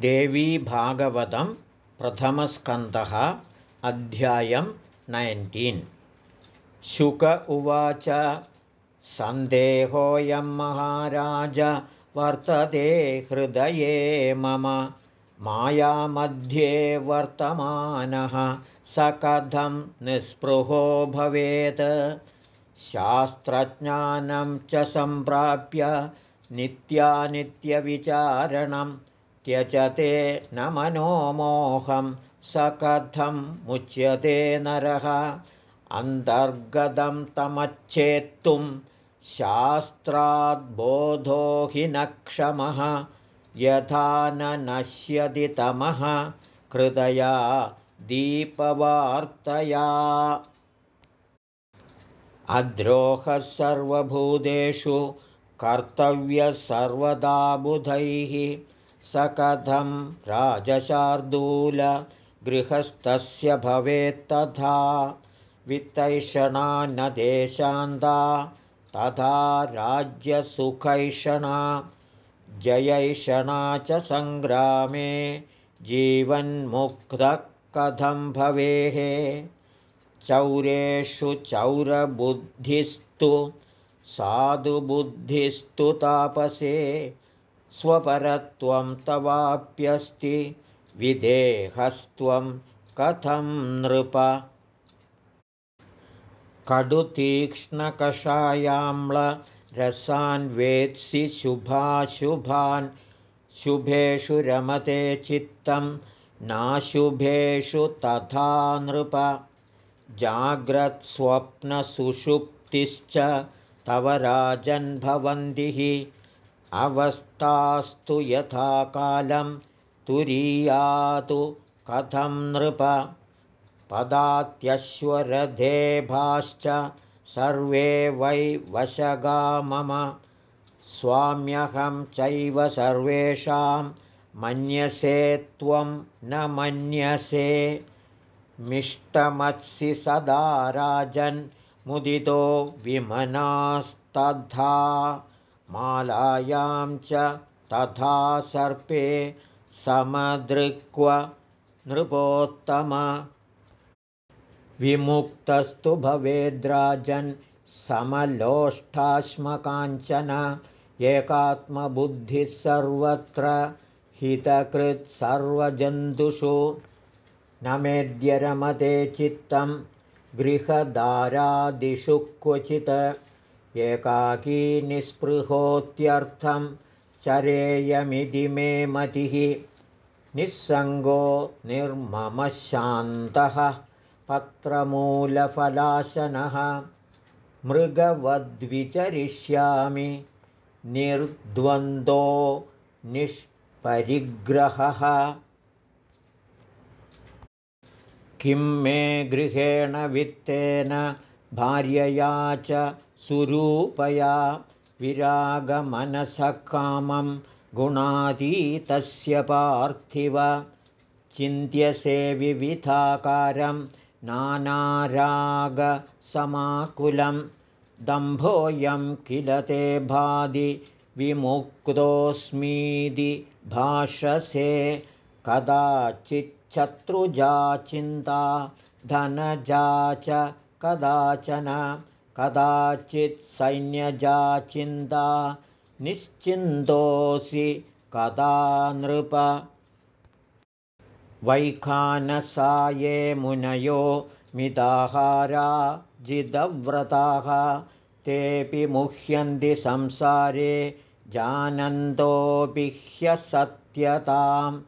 देवीभागवतं प्रथमस्कन्धः अध्यायं नैन्टीन् शुक उवाच सन्देहोऽयं महाराज वर्तते हृदये मम। मायामध्ये वर्तमानः स कथं निःस्पृहो भवेत्। शास्त्रज्ञानं च सम्प्राप्य नित्यानित्यविचारणं त्यजते न मनोमोहं स कथं मुच्यते नरः। अन्तर्गतं तमच्छेत्तुं शास्त्राद्बोधो हि न क्षमः यथा न नश्यति तमः कृतया दीपवार्तया। अद्रोहः सर्वभूतेषु कर्तव्यः सर्वदा बुधैः स कथं राजशार्दूलगृहस्थस्य भवेत्तथा वित्तैषणा न देशान्ता तथा राज्यसुखैषणा जयैषणा च सङ्ग्रामे जीवन्मुक्तः कथं भवेः। चौरेषु चौरबुद्धिस्तु साधुबुद्धिस्तु तापसे स्वपरत्वं तवाप्यस्ति। विदेहस्त्वं कथं नृप? कडुतीक्ष्णकषायाम्लरसान् वेत्सि शुभाशुभान्। शुभेषु रमते चित्तं नाशुभेषु तथा नृप। जाग्रत्स्वप्नसुषुप्तिश्च तव राजन्भवन्तिः अवस्थास्तु यथा कालं तुरीयातु कथं नृप। पदात्यश्वरथेभाश्च सर्वे वै वशगा मम। स्वाम्यहं चैव सर्वेषां मन्यसे त्वं न मन्यसे। मिष्टमत्सि सदा राजन्मुदितो विमनास्तथा मालायां च तथा सर्पे समदृक्व नृपोत्तम। विमुक्तस्तु भवेद्राजन् समलोष्ठाश्मकाञ्चन एकात्मबुद्धिः सर्वत्र हितकृत्सर्वजन्तुषु न मेद्यरमते चित्तं गृहदारादिषु क्वचित् एकाकी निःस्पृहोत्यर्थं चरेयमिति मे मतिः। निःसङ्गो निर्ममशान्तः पत्रमूलफलाशनः। मृगवद्विचरिष्यामि निर्द्वन्द्वो निष्परिग्रहः। किं मे गृहेण वित्तेन भार्यया च सुरूपया विरागमनसकामं गुणातीतस्य पार्थिव। चिन्त्यसे विविधाकारं नानारागसमाकुलं। दम्भोऽयं किल ते भादि विमुक्तोऽस्मीति भाषसे। कदाचिच्छत्रुजा चिन्ता धनजा च कदाचन कदाचित् सैन्यजा चिन्ता निश्चिन्तोऽसि कदा नृप। वैखानसाये मुनयो मिताहारा जिदव्रताः तेऽपि मुह्यन्ति संसारे जानन्तोऽपि ह्यसत्यतां।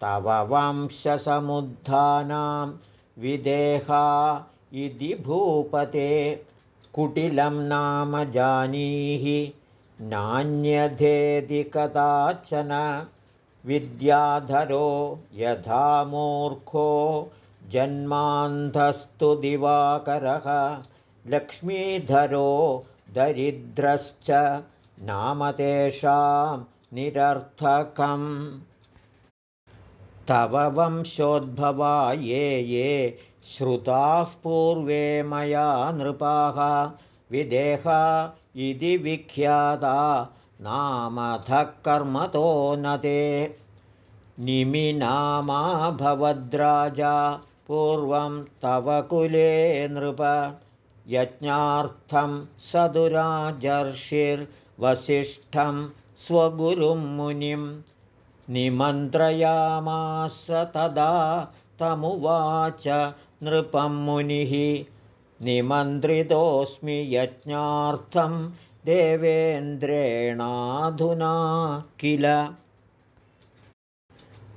तव वंशसमुद्धानां विदेहा इति भूपते। कुटिलं नाम जानीहि। नान्यधेति कदाचन। विद्याधरो यथा मूर्खो। जन्मान्धस्तु दिवाकरः। लक्ष्मीधरो दरिद्रश्च। नाम तेषां निरर्थकम् तव वंशोद्भवा ये ये श्रुताः पूर्वे मया नृपाः। विदेहा इति विख्याता नामधः कर्मतो न ते। निमिनामाभवद्राजा पूर्वं तव कुले नृप। यज्ञार्थं सदुराजर्षिर्वसिष्ठं स्वगुरुं मुनिं निमन्त्रयामास तदा तमुवाच नृपं मुनिः निमन्त्रितोऽस्मि यज्ञार्थं देवेन्द्रेणाधुना किल?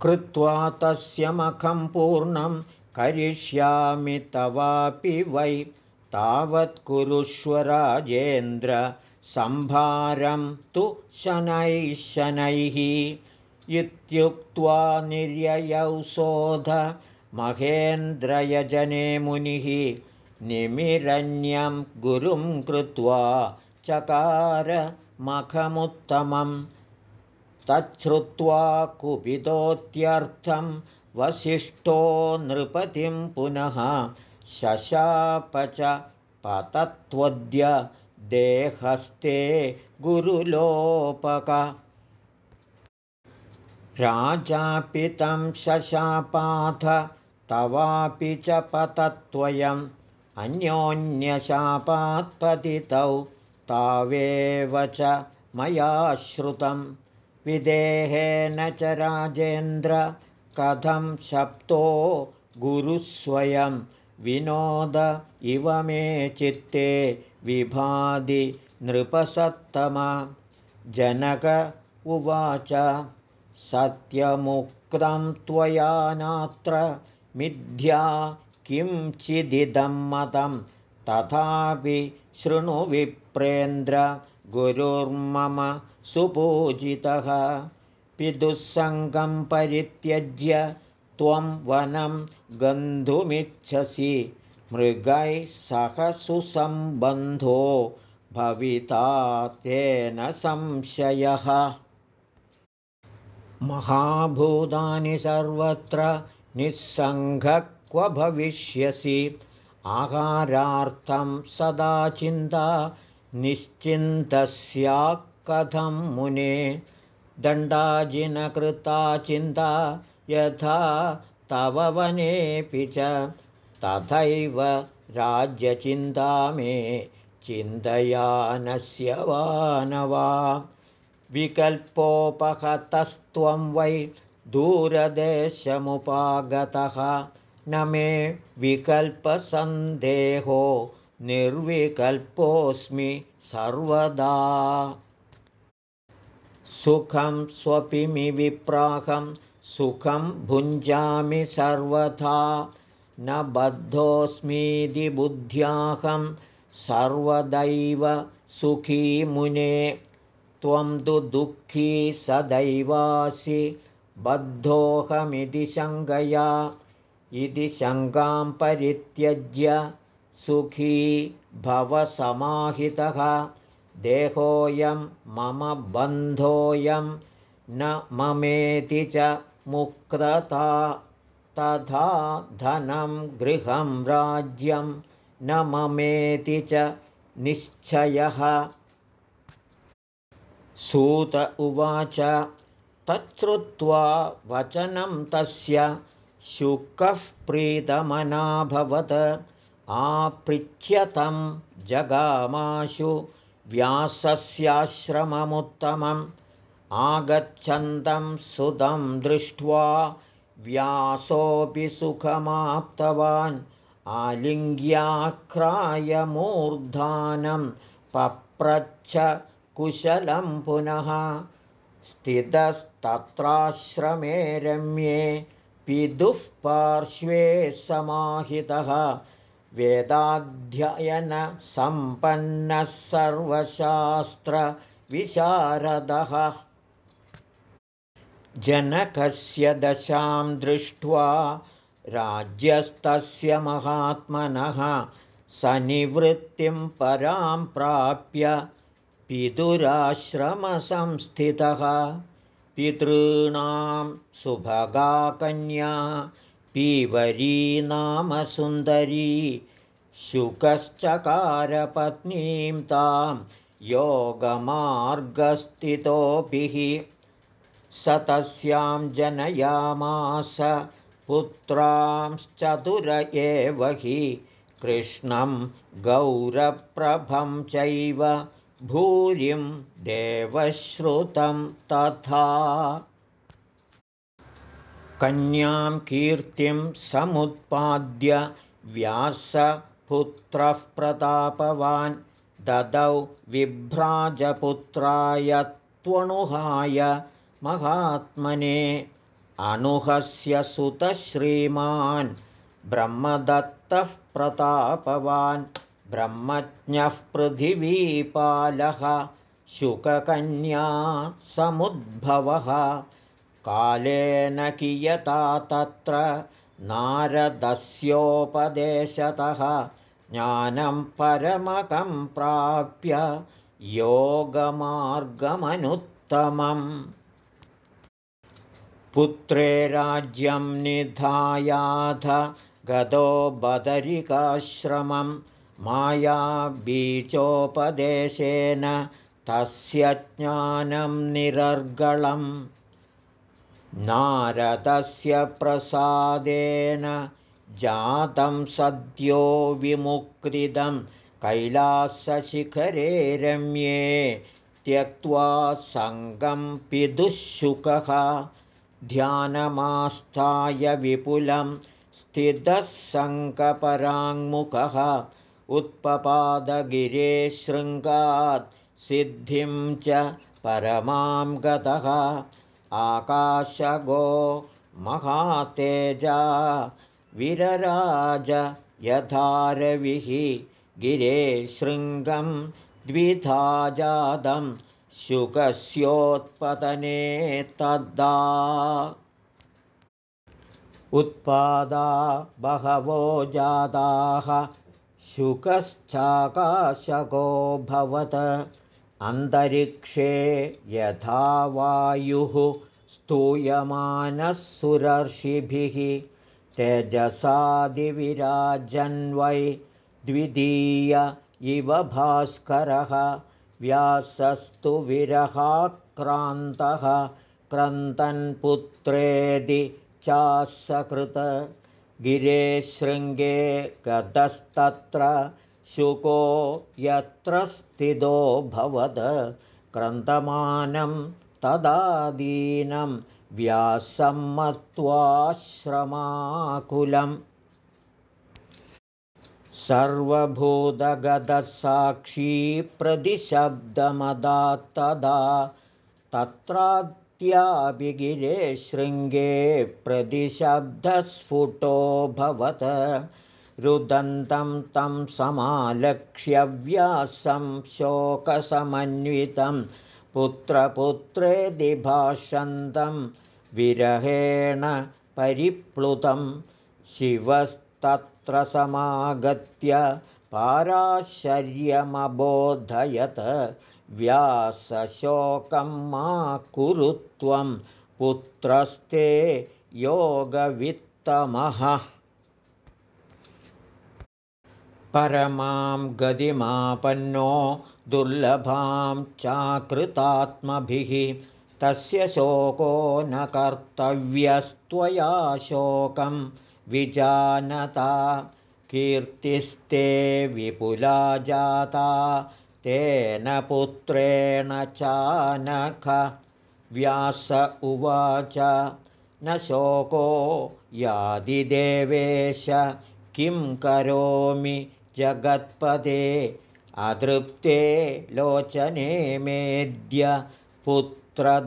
कृत्वा तस्य मखं पूर्णं करिष्यामि तवापि वै। तावत् कुरुष्व सम्भारं तु शनैः शनैः इत्युक्त्वा निर्ययौ शोध महेन्द्रयजने मुनिः निमिरण्यं गुरुं कृत्वा चकार मखमुत्तमं तच्छ्रुत्वा कुपितोत्यर्थं वसिष्ठो नृपतिं पुनः शशाप च पतत्वद्य देहस्ते गुरुलोपक राजापितं शशापाथ तवापि च पतत्वयम्। अन्योन्यशापात्पतितौ तावेव च मया श्रुतं विदेहेन च राजेन्द्र कथं शप्तो गुरुस्वयं विनोद इव मे चित्ते विभाधि नृपसत्तम। जनक उवाच सत्यमुक्तं त्वया नात्र मिथ्या किञ्चिदिदं मतं तथापि शृणुविप्रेन्द्र गुरुर्मम सुपूजितः। पितुःसङ्गं परित्यज्य त्वं वनं गन्तुमिच्छसि। मृगैः सह सुसम्बन्धो भविता तेन संशयः महाभूतानि सर्वत्र निःसङ्गः क्व भविष्यसि। आहारार्थं सदा चिन्ता निश्चिन्तस्या कथं मुने। दण्डाजिनकृता चिन्ता यथा तव वनेऽपि च तथैव राज्यचिन्ता मे चिन्तयानस्य वा न वा विकल्पोपहतस्त्वं वै दूरदेशमुपागतः। न मे विकल्पसन्देहो निर्विकल्पोऽस्मि सर्वदा। सुखं स्वपिमि विप्राहं सुखं भुञ्जामि सर्वथा। न बद्धोऽस्मीति बुद्ध्याहं सर्वदैव सुखी मुने त्वं तु दुःखी सदैवासि बद्धोऽहमिति शङ्कया इति शङ्कां परित्यज्य सुखी भवसमाहितः। देहोऽयं मम बन्धोऽयं न ममेति च मुक्तता तथा धनं गृहं राज्यं न ममेति च निश्चयः सूत उवाच तच्छ्रुत्वा वचनं तस्य शुकः प्रीतमनाभवत्। आपृच्छ्यतं जगामाशु व्यासस्याश्रममुत्तमम्। आगच्छन्तं सुतं दृष्ट्वा व्यासोऽपि सुखमाप्तवान्। आलिङ्ग्याक्रायमूर्धानं पप्रच्छ कुशलं पुनः स्थितस्तत्राश्रमे रम्ये पितुः पार्श्वे समाहितः वेदाध्ययनसम्पन्नः सर्वशास्त्रविशारदः। जनकस्य दशां दृष्ट्वा राज्यस्तस्य महात्मनः सनिवृत्तिं परां प्राप्य पितुराश्रमसंस्थितः। पितॄणां सुभगाकन्या पीवरी नाम सुन्दरी शुकश्चकारपत्नीं तां योगमार्गस्थितोभिः। स तस्यां जनयामास पुत्रांश्चतुर एव हि। कृष्णं गौरप्रभं चैव भूरिं देवश्रुतं तथा कन्यां कीर्तिं समुत्पाद्य व्यासपुत्रः प्रतापवान् ददौ विभ्राजपुत्राय त्वणुहाय महात्मने अणुहस्य सुतश्रीमान् ब्रह्मदत्तः प्रतापवान् ब्रह्मज्ञः पृथिवीपालः शुककन्या समुद्भवः। कालेन कियता तत्र नारदस्योपदेशतः। ज्ञानं परमकं प्राप्य योगमार्गमनुत्तमम्। पुत्रे राज्यं निधायाथ गतो बदरिकाश्रमं मायाबीजोपदेशेन तस्य ज्ञानं निरर्गळम् नारदस्य प्रसादेन जातं सद्यो विमुक्तिदं कैलासशिखरे रम्ये त्यक्त्वा सङ्गं पिदुःशुकः ध्यानमास्थाय विपुलं स्थितः सङ्कपराङ्मुखः उत्पपादगिरे शृङ्गात् सिद्धिं च परमां गतः। आकाशगो महातेजा विरराज यथारविः गिरे शृङ्गं द्विधा जातं शुकस्योत्पतने तद्दा उत्पादा बहवो जाताः भवत। अन्तरिक्षे यथा वायुः स्तूयमानः सुरर्षिभिः तेजसादिविराजन्वै द्वितीय इव भास्करः। व्यासस्तु विरहाक्रान्तः क्रन्तन्पुत्रेदि चासकृत गिरे शृङ्गे गतस्तत्र शुको यत्र स्थितोऽभवत् क्रन्दमानं तदादीनं व्यासं मत्वाश्रमाकुलम्। सर्वभूतगतसाक्षी प्रतिशब्दमदात्तदा तत्रात्याभिगिरे शृङ्गे प्रतिशब्दस्फुटोऽभवत् रुदन्तं तं समालक्ष्य व्यासं शोकसमन्वितं। पुत्रपुत्रेदि भाषन्तं विरहेण परिप्लुतं। शिवस्तत्र समागत्य पाराशर्यमबोधयत् व्यासशोकं मा कुरु त्वं पुत्रस्ते योगवित्तमः। परमां गतिमापन्नो दुर्लभां चाकृतात्मभिः तस्य शोको न कर्तव्यस्त्वया शोकं विजानता कीर्तिस्ते विपुला जाता तेन पुत्रेण चानख। व्यास उवाच न शोको यादिदेवेश किं करोमि जगत्पदे? अतृप्ते लोचने मेद्य पुत्रदर्शनलालसे।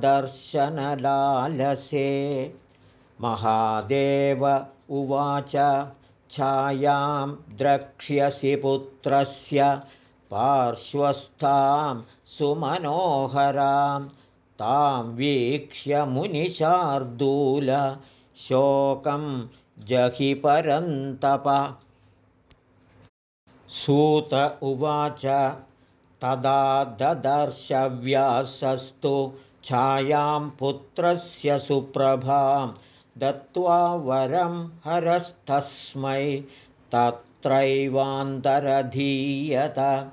महादेव उवाच छायां द्रक्ष्यसि पुत्रस्य पार्श्वस्थां सुमनोहरां तां वीक्ष्य मुनिशार्दूल शोकं जहि परन्तप। सूत उवाच तदा ददर्शव्यासस्तु छायां पुत्रस्य सुप्रभां दत्त्वा वरं हरस्तस्मै तत्रैवान्तरधीयत।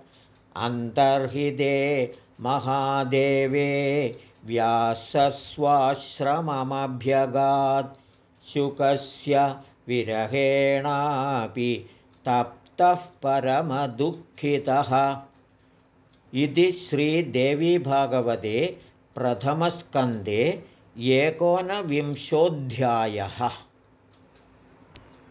अन्तर्हिते महादेवे व्यासस्वाश्रममभ्यगात्। शुकस्य विरहेणापि तप्तः परमदुःखितः। इति श्रीदेवीभागवते प्रथमस्कन्धे एकोनविंशोऽध्यायः